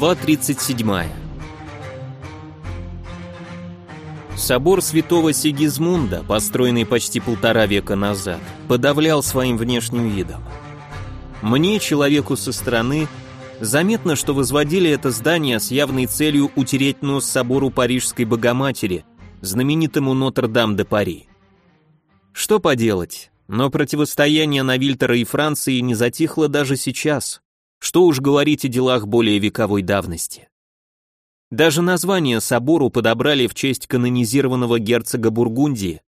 Глава 37. Собор святого Сигизмунда, построенный почти полтора века назад, подавлял своим внешним видом. Мне, человеку со стороны, заметно, что возводили это здание с явной целью утереть нос собору Парижской Богоматери, знаменитому Нотр-Дам-де-Пари. Что поделать, но противостояние Навильтера и Франции не затихло даже сейчас. Что уж говорить о делах более вековой давности. Даже название собору подобрали в честь канонизированного герцога Бургундии,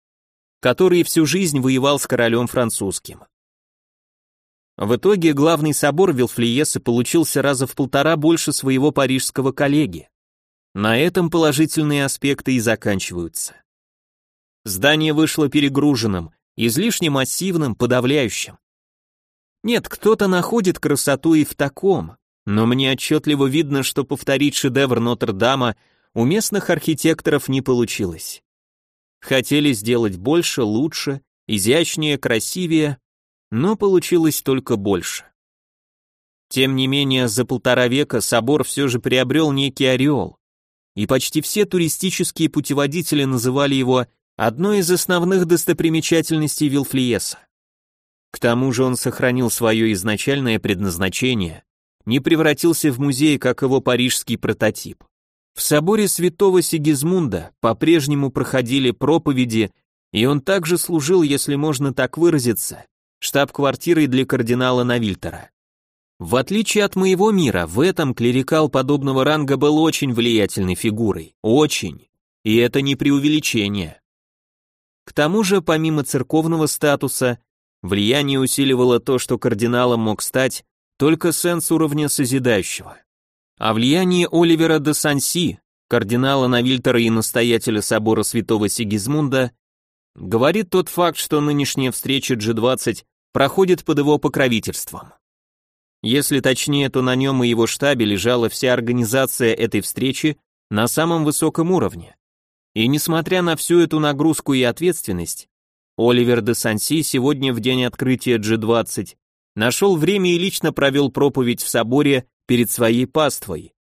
который всю жизнь воевал с королем французским. В итоге главный собор Вилфлиеса получился раза в полтора больше своего парижского коллеги. На этом положительные аспекты и заканчиваются. Здание вышло перегруженным, излишне массивным, подавляющим. Нет, кто-то находит красоту и в таком, но мне отчетливо видно, что повторить шедевр Нотр-Дама у местных архитекторов не получилось. Хотели сделать больше, лучше, изящнее, красивее, но получилось только больше. Тем не менее, за полтора века собор все же приобрел некий ореол, и почти все туристические путеводители называли его одной из основных достопримечательностей Вилфлиеса. К тому же он сохранил свое изначальное предназначение, не превратился в музей, как его парижский прототип. В соборе святого Сигизмунда по-прежнему проходили проповеди, и он также служил, если можно так выразиться, штаб-квартирой для кардинала Навильтера. В отличие от моего мира, в этом клерикал подобного ранга был очень влиятельной фигурой, очень, и это не преувеличение. К тому же, помимо церковного статуса, Влияние усиливало то, что кардиналом мог стать только сенс уровня созидающего. А влияние Оливера де Санси, кардинала Навильтера и настоятеля собора святого Сигизмунда, говорит тот факт, что нынешняя встреча G20 проходит под его покровительством. Если точнее, то на нем и его штабе лежала вся организация этой встречи на самом высоком уровне. И несмотря на всю эту нагрузку и ответственность, Оливер де Санси сегодня в день открытия G20 нашел время и лично провел проповедь в соборе перед своей паствой.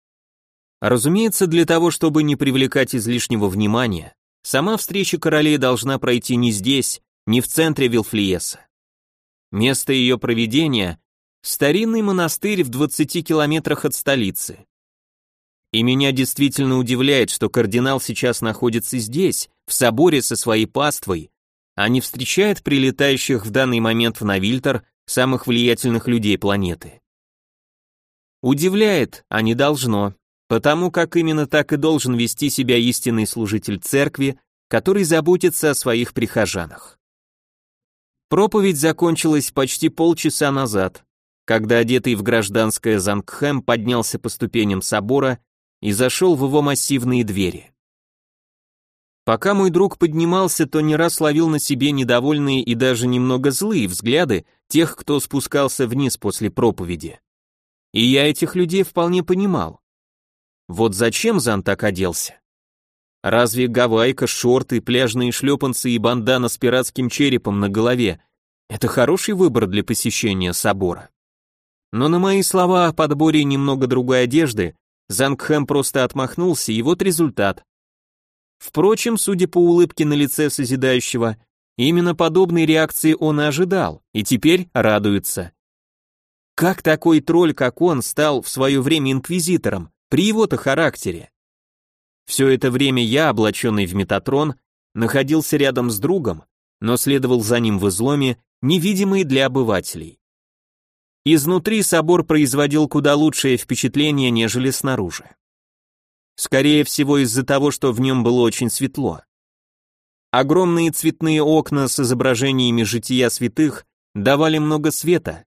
Разумеется, для того, чтобы не привлекать излишнего внимания, сама встреча королей должна пройти не здесь, не в центре Вилфлиеса. Место ее проведения – старинный монастырь в 20 километрах от столицы. И меня действительно удивляет, что кардинал сейчас находится здесь, в соборе со своей паствой, а не встречает прилетающих в данный момент в Навильтер самых влиятельных людей планеты. Удивляет, а не должно, потому как именно так и должен вести себя истинный служитель церкви, который заботится о своих прихожанах. Проповедь закончилась почти полчаса назад, когда одетый в гражданское Зангхэм поднялся по ступеням собора и зашел в его массивные двери. Пока мой друг поднимался, то не раз ловил на себе недовольные и даже немного злые взгляды тех, кто спускался вниз после проповеди. И я этих людей вполне понимал. Вот зачем Зан так оделся? Разве гавайка, шорты, пляжные шлепанцы и бандана с пиратским черепом на голове – это хороший выбор для посещения собора? Но на мои слова о подборе немного другой одежды Зангхэм просто отмахнулся, и вот результат. Впрочем, судя по улыбке на лице созидающего, именно подобной реакции он и ожидал, и теперь радуется. Как такой тролль, как он, стал в свое время инквизитором, при его-то характере? Все это время я, облаченный в метатрон, находился рядом с другом, но следовал за ним в изломе, невидимый для обывателей. Изнутри собор производил куда лучшее впечатление, нежели снаружи. Скорее всего из-за того, что в нем было очень светло. Огромные цветные окна с изображениями жития святых давали много света,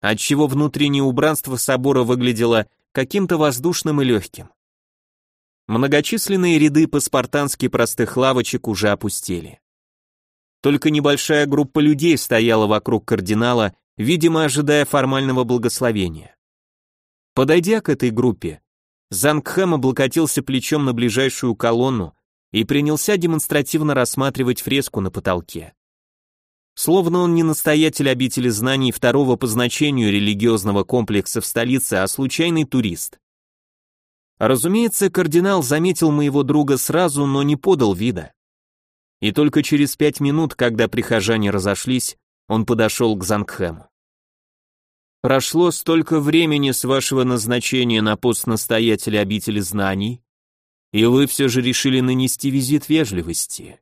отчего внутреннее убранство собора выглядело каким-то воздушным и легким. Многочисленные ряды по-спартански простых лавочек уже опустели. Только небольшая группа людей стояла вокруг кардинала, видимо, ожидая формального благословения. Подойдя к этой группе, Зангхэм облокотился плечом на ближайшую колонну и принялся демонстративно рассматривать фреску на потолке. Словно он не настоятель обители знаний второго по значению религиозного комплекса в столице, а случайный турист. Разумеется, кардинал заметил моего друга сразу, но не подал вида. И только через пять минут, когда прихожане разошлись, он подошел к Зангхэму. «Прошло столько времени с вашего назначения на пост настоятеля обители знаний, и вы все же решили нанести визит вежливости».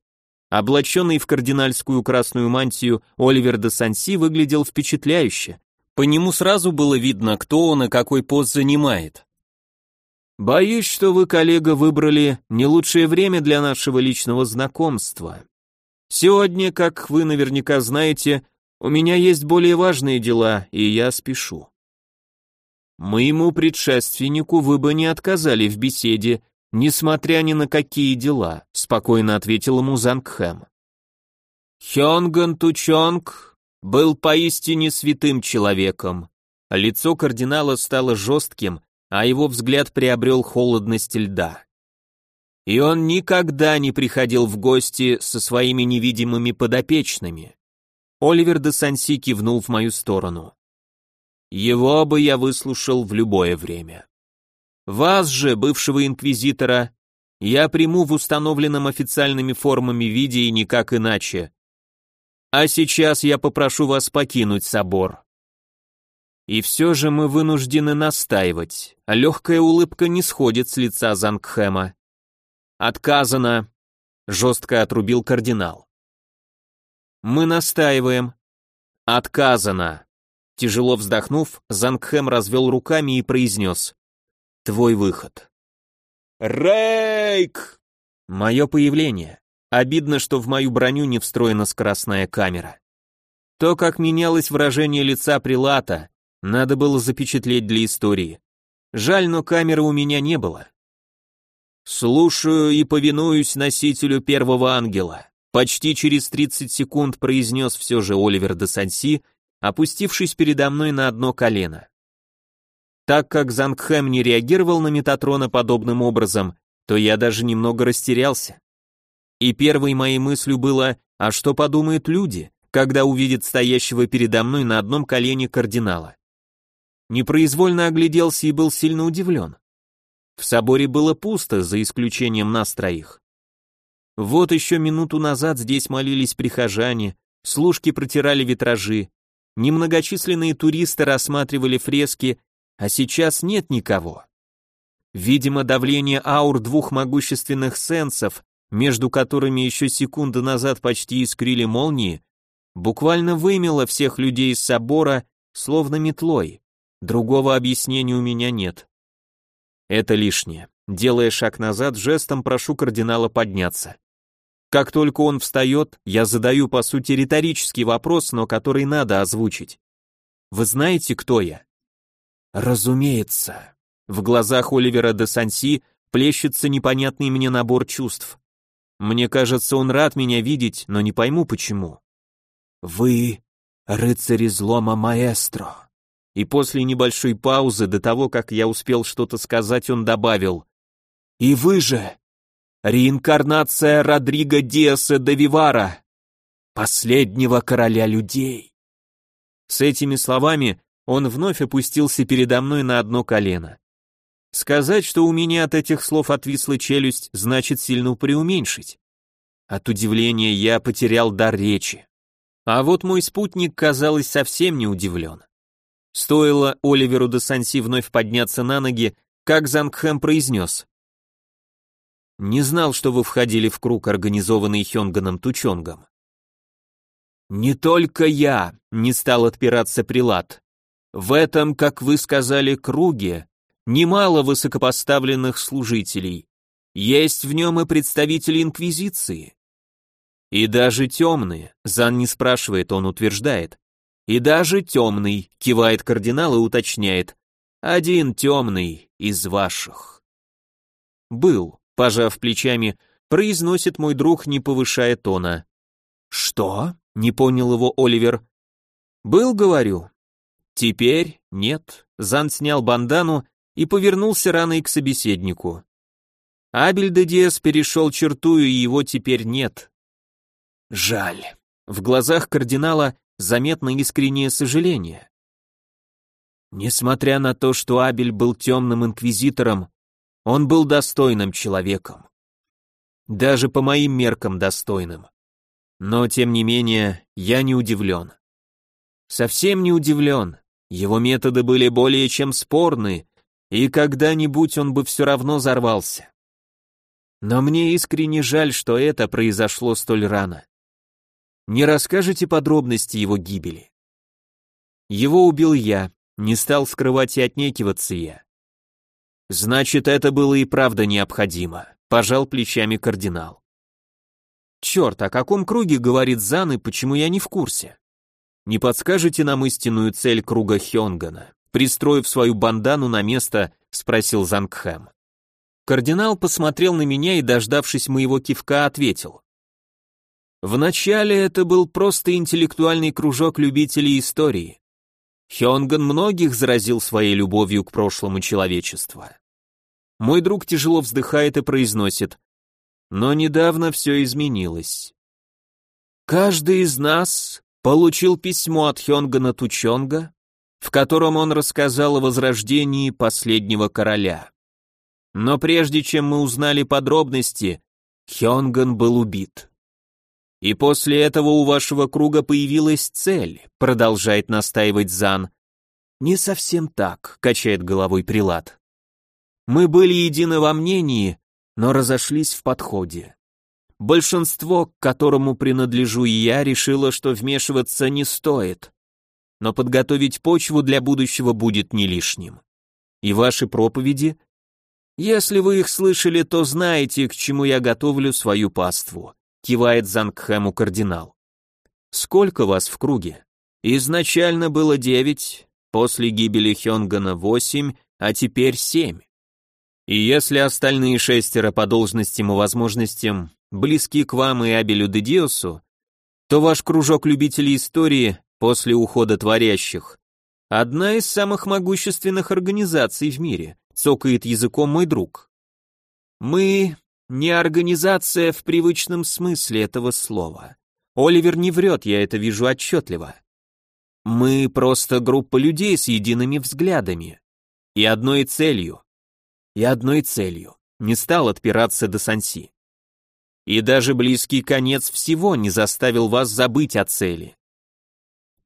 Облаченный в кардинальскую красную мантию, Оливер де Санси выглядел впечатляюще. По нему сразу было видно, кто он и какой пост занимает. «Боюсь, что вы, коллега, выбрали не лучшее время для нашего личного знакомства. Сегодня, как вы наверняка знаете, у меня есть более важные дела, и я спешу». «Моему предшественнику вы бы не отказали в беседе несмотря ни на какие дела», — спокойно ответил ему Зангхэм. Хёнган Тучонг был поистине святым человеком. Лицо кардинала стало жестким, а его взгляд приобрел холодность льда. И он никогда не приходил в гости со своими невидимыми подопечными. Оливер де Санси кивнул в мою сторону. Его бы я выслушал в любое время. Вас же, бывшего инквизитора, я приму в установленном официальными формами виде и никак иначе. А сейчас я попрошу вас покинуть собор. И все же мы вынуждены настаивать, а легкая улыбка не сходит с лица Зангхэма. Отказано, жестко отрубил кардинал. Мы настаиваем. Отказано. Тяжело вздохнув, Зангхэм развел руками и произнес. Твой выход. Рейк! Мое появление. Обидно, что в мою броню не встроена скоростная камера. То, как менялось выражение лица прилата, надо было запечатлеть для истории. Жаль, но камеры у меня не было. «Слушаю и повинуюсь носителю первого ангела», почти через 30 секунд произнес все же Оливер де Санси, опустившись передо мной на одно колено. Так как Зангхэм не реагировал на Метатрона подобным образом, то я даже немного растерялся. И первой моей мыслью было, а что подумают люди, когда увидят стоящего передо мной на одном колене кардинала. Непроизвольно огляделся и был сильно удивлен. В соборе было пусто, за исключением нас троих. Вот еще минуту назад здесь молились прихожане, служки протирали витражи, немногочисленные туристы рассматривали фрески а сейчас нет никого. Видимо, давление аур двух могущественных сенсов, между которыми еще секунду назад почти искрили молнии, буквально вымело всех людей из собора, словно метлой. Другого объяснения у меня нет. Это лишнее. Делая шаг назад, жестом прошу кардинала подняться. Как только он встает, я задаю по сути риторический вопрос, но который надо озвучить. Вы знаете, кто я? Разумеется. В глазах Оливера де Санси плещется непонятный мне набор чувств. Мне кажется, он рад меня видеть, но не пойму почему. Вы рыцарь излома маэстро. И после небольшой паузы, до того, как я успел что-то сказать, он добавил. И вы же реинкарнация Родриго Диаса де Вивара, последнего короля людей. С этими словами он вновь опустился передо мной на одно колено. Сказать, что у меня от этих слов отвисла челюсть, значит сильно преуменьшить. От удивления я потерял дар речи. А вот мой спутник, казалось, совсем не удивлен. Стоило Оливеру де Санси вновь подняться на ноги, как Зангхэм произнес. «Не знал, что вы входили в круг, организованный Хёнганом Тучонгом». «Не только я», — не стал отпираться Прилад. В этом, как вы сказали, круге немало высокопоставленных служителей. Есть в нем и представители Инквизиции. И даже темные, Зан не спрашивает, он утверждает. И даже темный, кивает кардинал и уточняет. Один темный из ваших. Был, пожав плечами, произносит мой друг, не повышая тона. Что? Не понял его Оливер. Был, говорю, Теперь нет. Зан снял бандану и повернулся раной к собеседнику. Абель де Диас перешел черту, и его теперь нет. Жаль. В глазах кардинала заметно искреннее сожаление. Несмотря на то, что Абель был темным инквизитором, Он был достойным человеком. Даже по моим меркам достойным. Но, тем не менее, я не удивлен. Совсем не удивлен. Его методы были более чем спорны, и когда-нибудь он бы все равно взорвался. Но мне искренне жаль, что это произошло столь рано. Не расскажете подробности его гибели? Его убил я, не стал скрывать и отнекиваться я. Значит, это было и правда необходимо, пожал плечами кардинал. Черт, о каком круге говорит Зан и почему я не в курсе? Не подскажете нам истинную цель круга Хёнгана? Пристроив свою бандану на место, спросил Зангхэм. Кардинал посмотрел на меня и, дождавшись моего кивка, ответил. Вначале это был просто интеллектуальный кружок любителей истории. Хёнган многих заразил своей любовью к прошлому человечества. Мой друг тяжело вздыхает и произносит, но недавно все изменилось. Каждый из нас получил письмо от Хёнгана Тучонга, в котором он рассказал о возрождении последнего короля. Но прежде чем мы узнали подробности, Хёнган был убит. И после этого у вашего круга появилась цель, продолжает настаивать Зан. Не совсем так, качает головой прилад. Мы были едины во мнении, но разошлись в подходе. Большинство, к которому принадлежу и я, решило, что вмешиваться не стоит. Но подготовить почву для будущего будет не лишним. И ваши проповеди? Если вы их слышали, то знаете, к чему я готовлю свою паству кивает Зангхэму кардинал. Сколько вас в круге? Изначально было девять, после гибели Хёнгана восемь, а теперь семь. И если остальные шестеро по должностям и возможностям близки к вам и Абелю де Диосу, то ваш кружок любителей истории после ухода творящих одна из самых могущественных организаций в мире, цокает языком мой друг. Мы не организация в привычном смысле этого слова. Оливер не врет, я это вижу отчетливо. Мы просто группа людей с едиными взглядами. И одной целью. И одной целью. Не стал отпираться до Санси. И даже близкий конец всего не заставил вас забыть о цели.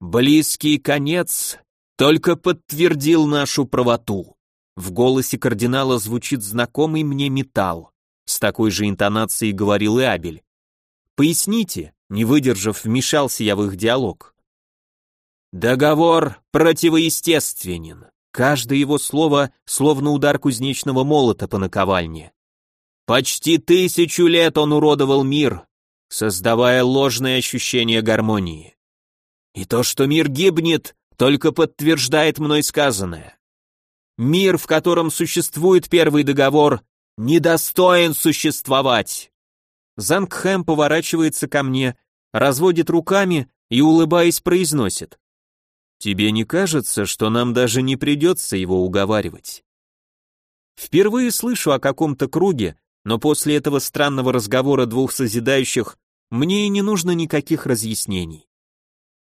Близкий конец только подтвердил нашу правоту. В голосе кардинала звучит знакомый мне металл. С такой же интонацией говорил и Абель. Поясните, не выдержав, вмешался я в их диалог. Договор противоестественен. Каждое его слово словно удар кузнечного молота по наковальне. Почти тысячу лет он уродовал мир, создавая ложное ощущение гармонии. И то, что мир гибнет, только подтверждает мной сказанное. Мир, в котором существует первый договор, недостоин существовать. Зангхэм поворачивается ко мне, разводит руками и, улыбаясь, произносит. Тебе не кажется, что нам даже не придется его уговаривать? Впервые слышу о каком-то круге, но после этого странного разговора двух созидающих мне и не нужно никаких разъяснений.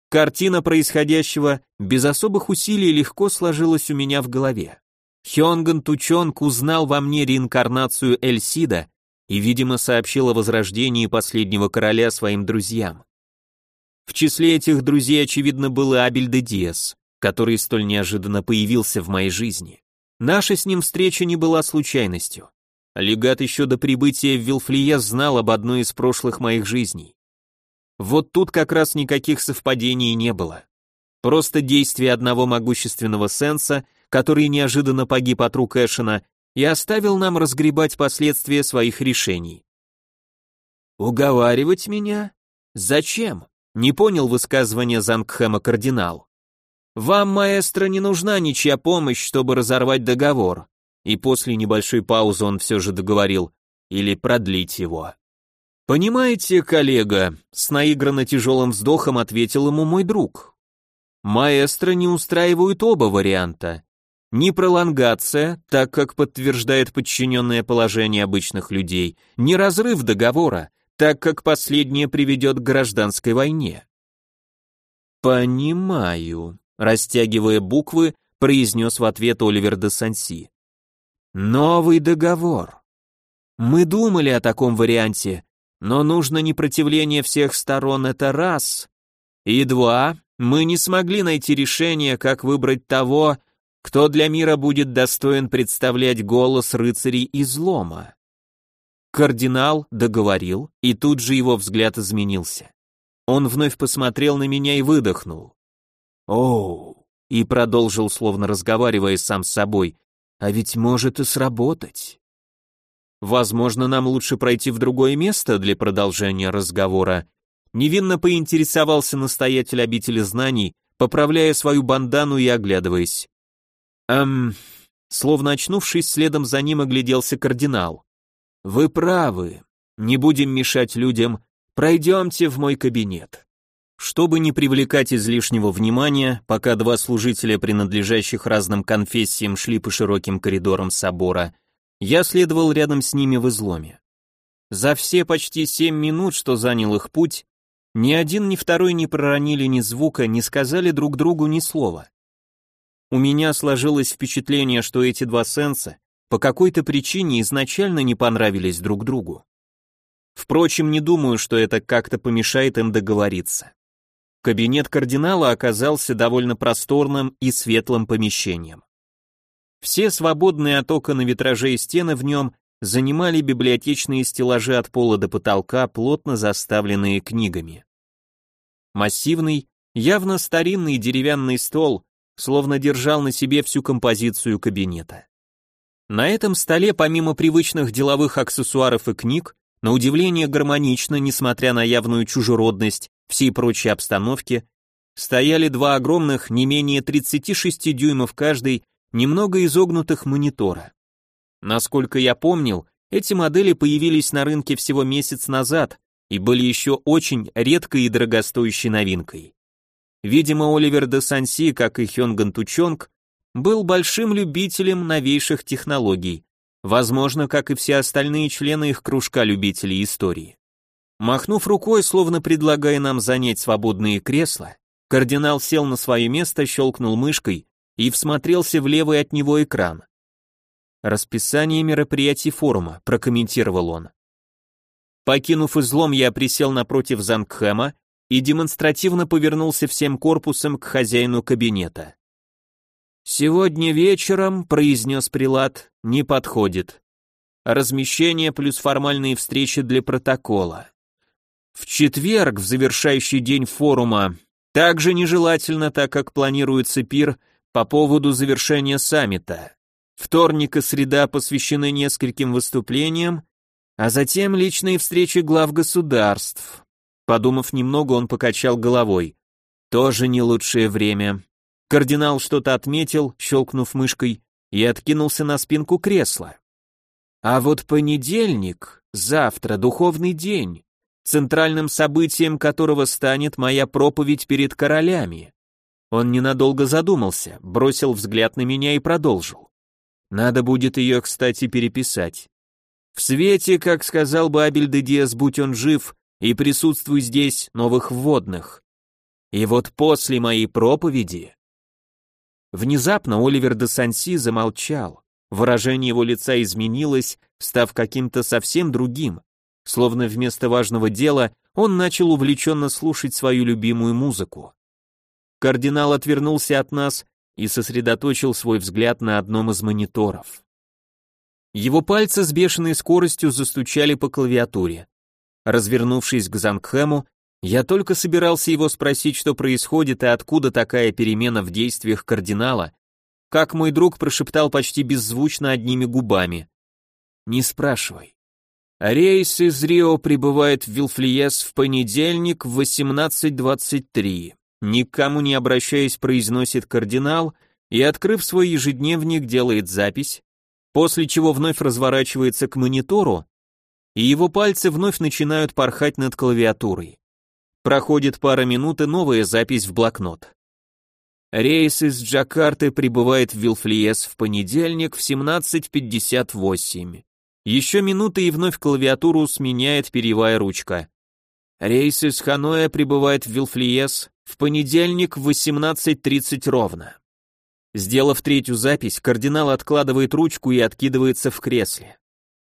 Картина происходящего без особых усилий легко сложилась у меня в голове. Хёнган Тучонг узнал во мне реинкарнацию Эльсида и, видимо, сообщил о возрождении последнего короля своим друзьям. В числе этих друзей, очевидно, был и Абель де Диас, который столь неожиданно появился в моей жизни. Наша с ним встреча не была случайностью. Легат еще до прибытия в Вилфлиес знал об одной из прошлых моих жизней. Вот тут как раз никаких совпадений не было. Просто действие одного могущественного сенса — который неожиданно погиб от рук Эшена и оставил нам разгребать последствия своих решений. «Уговаривать меня? Зачем?» — не понял высказывания Зангхэма кардинал. «Вам, маэстро, не нужна ничья помощь, чтобы разорвать договор». И после небольшой паузы он все же договорил, или продлить его. «Понимаете, коллега», — с наигранно тяжелым вздохом ответил ему мой друг. «Маэстро не устраивают оба варианта. Ни пролонгация, так как подтверждает подчиненное положение обычных людей, ни разрыв договора, так как последнее приведет к гражданской войне. «Понимаю», — растягивая буквы, произнес в ответ Оливер де Санси. Новый договор. Мы думали о таком варианте, но нужно непротивление всех сторон, это раз. И два, мы не смогли найти решение, как выбрать того, кто для мира будет достоин представлять голос рыцарей излома. Кардинал договорил, и тут же его взгляд изменился. Он вновь посмотрел на меня и выдохнул. «Оу!» и продолжил, словно разговаривая сам с собой. «А ведь может и сработать». Возможно, нам лучше пройти в другое место для продолжения разговора. Невинно поинтересовался настоятель обители знаний, поправляя свою бандану и оглядываясь. Эм, словно очнувшись, следом за ним огляделся кардинал. Вы правы. Не будем мешать людям. Пройдемте в мой кабинет. Чтобы не привлекать излишнего внимания, пока два служителя, принадлежащих разным конфессиям, шли по широким коридорам собора, я следовал рядом с ними в изломе. За все почти семь минут, что занял их путь, ни один, ни второй не проронили ни звука, не сказали друг другу ни слова. У меня сложилось впечатление, что эти два сенса по какой-то причине изначально не понравились друг другу. Впрочем, не думаю, что это как-то помешает им договориться. Кабинет кардинала оказался довольно просторным и светлым помещением. Все свободные от окон и стены в нем занимали библиотечные стеллажи от пола до потолка, плотно заставленные книгами. Массивный, явно старинный деревянный стол словно держал на себе всю композицию кабинета. На этом столе, помимо привычных деловых аксессуаров и книг, на удивление гармонично, несмотря на явную чужеродность всей прочей обстановки, стояли два огромных, не менее 36 дюймов каждый, немного изогнутых монитора. Насколько я помнил, эти модели появились на рынке всего месяц назад и были еще очень редкой и дорогостоящей новинкой. Видимо, Оливер де Санси, как и Хёнган Тучонг, был большим любителем новейших технологий, возможно, как и все остальные члены их кружка любителей истории. Махнув рукой, словно предлагая нам занять свободные кресла, кардинал сел на свое место, щелкнул мышкой, и всмотрелся в левый от него экран. «Расписание мероприятий форума», — прокомментировал он. Покинув излом, я присел напротив Зангхэма и демонстративно повернулся всем корпусом к хозяину кабинета. «Сегодня вечером», — произнес прилад, — «не подходит. Размещение плюс формальные встречи для протокола. В четверг, в завершающий день форума, также нежелательно, так как планируется пир — по поводу завершения саммита. Вторник и среда посвящены нескольким выступлениям, а затем личные встречи глав государств. Подумав немного, он покачал головой. Тоже не лучшее время. Кардинал что-то отметил, щелкнув мышкой, и откинулся на спинку кресла. А вот понедельник, завтра, духовный день, центральным событием которого станет моя проповедь перед королями. Он ненадолго задумался, бросил взгляд на меня и продолжил. Надо будет ее, кстати, переписать. В свете, как сказал бы Абель де Диас, будь он жив, и присутствуй здесь, новых вводных. И вот после моей проповеди... Внезапно Оливер де Санси замолчал. Выражение его лица изменилось, став каким-то совсем другим. Словно вместо важного дела он начал увлеченно слушать свою любимую музыку. Кардинал отвернулся от нас и сосредоточил свой взгляд на одном из мониторов. Его пальцы с бешеной скоростью застучали по клавиатуре. Развернувшись к Зангхэму, я только собирался его спросить, что происходит и откуда такая перемена в действиях кардинала, как мой друг прошептал почти беззвучно одними губами. «Не спрашивай». Рейс из Рио прибывает в Вилфлиес в понедельник в 18.23. Никому не обращаясь, произносит кардинал и, открыв свой ежедневник, делает запись, после чего вновь разворачивается к монитору, и его пальцы вновь начинают порхать над клавиатурой. Проходит пара минут и новая запись в блокнот. Рейс из Джакарты прибывает в Вилфлиес в понедельник в 17.58. Еще минуты и вновь клавиатуру сменяет перьевая ручка. Рейс из Ханоя прибывает в Вилфлиес в понедельник в 18.30 ровно. Сделав третью запись, кардинал откладывает ручку и откидывается в кресле.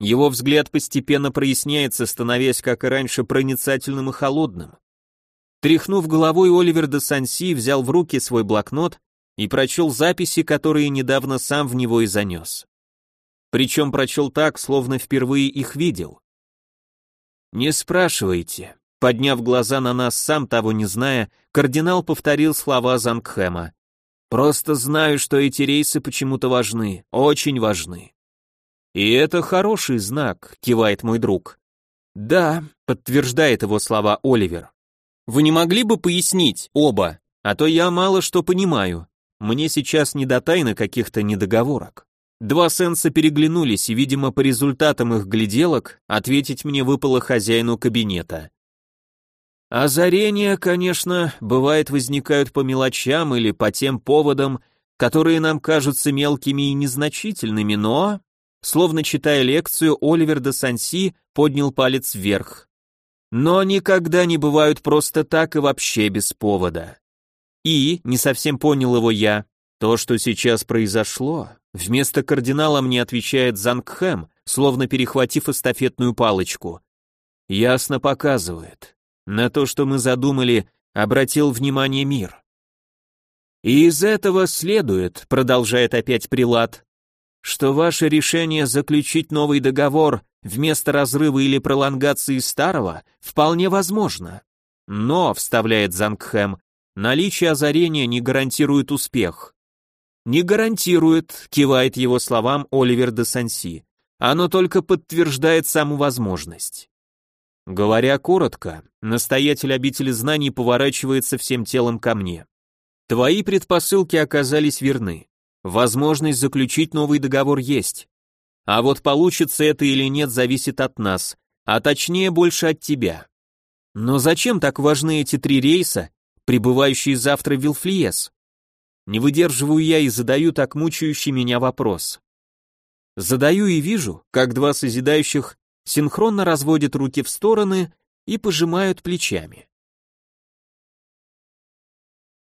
Его взгляд постепенно проясняется, становясь, как и раньше, проницательным и холодным. Тряхнув головой, Оливер де Санси взял в руки свой блокнот и прочел записи, которые недавно сам в него и занес. Причем прочел так, словно впервые их видел. «Не спрашивайте», подняв глаза на нас, сам того не зная, кардинал повторил слова Зангхэма. «Просто знаю, что эти рейсы почему-то важны, очень важны». «И это хороший знак», — кивает мой друг. «Да», — подтверждает его слова Оливер. «Вы не могли бы пояснить, оба? А то я мало что понимаю. Мне сейчас не до тайны каких-то недоговорок». Два сенса переглянулись, и, видимо, по результатам их гляделок, ответить мне выпало хозяину кабинета. Озарения, конечно, бывает возникают по мелочам или по тем поводам, которые нам кажутся мелкими и незначительными, но Словно читая лекцию, Оливер де Санси поднял палец вверх. Но никогда не бывают просто так и вообще без повода. И, не совсем понял его я, то, что сейчас произошло, вместо кардинала мне отвечает Зангхэм, словно перехватив эстафетную палочку. Ясно показывает. На то, что мы задумали, обратил внимание мир. И из этого следует, продолжает опять Прилад, что ваше решение заключить новый договор вместо разрыва или пролонгации старого вполне возможно. Но, вставляет Зангхэм, наличие озарения не гарантирует успех. Не гарантирует, кивает его словам Оливер де Санси. Оно только подтверждает саму возможность. Говоря коротко, настоятель обители знаний поворачивается всем телом ко мне. Твои предпосылки оказались верны. Возможность заключить новый договор есть. А вот получится это или нет, зависит от нас, а точнее больше от тебя. Но зачем так важны эти три рейса, прибывающие завтра в Вилфлиес? Не выдерживаю я и задаю так мучающий меня вопрос. Задаю и вижу, как два созидающих синхронно разводят руки в стороны и пожимают плечами.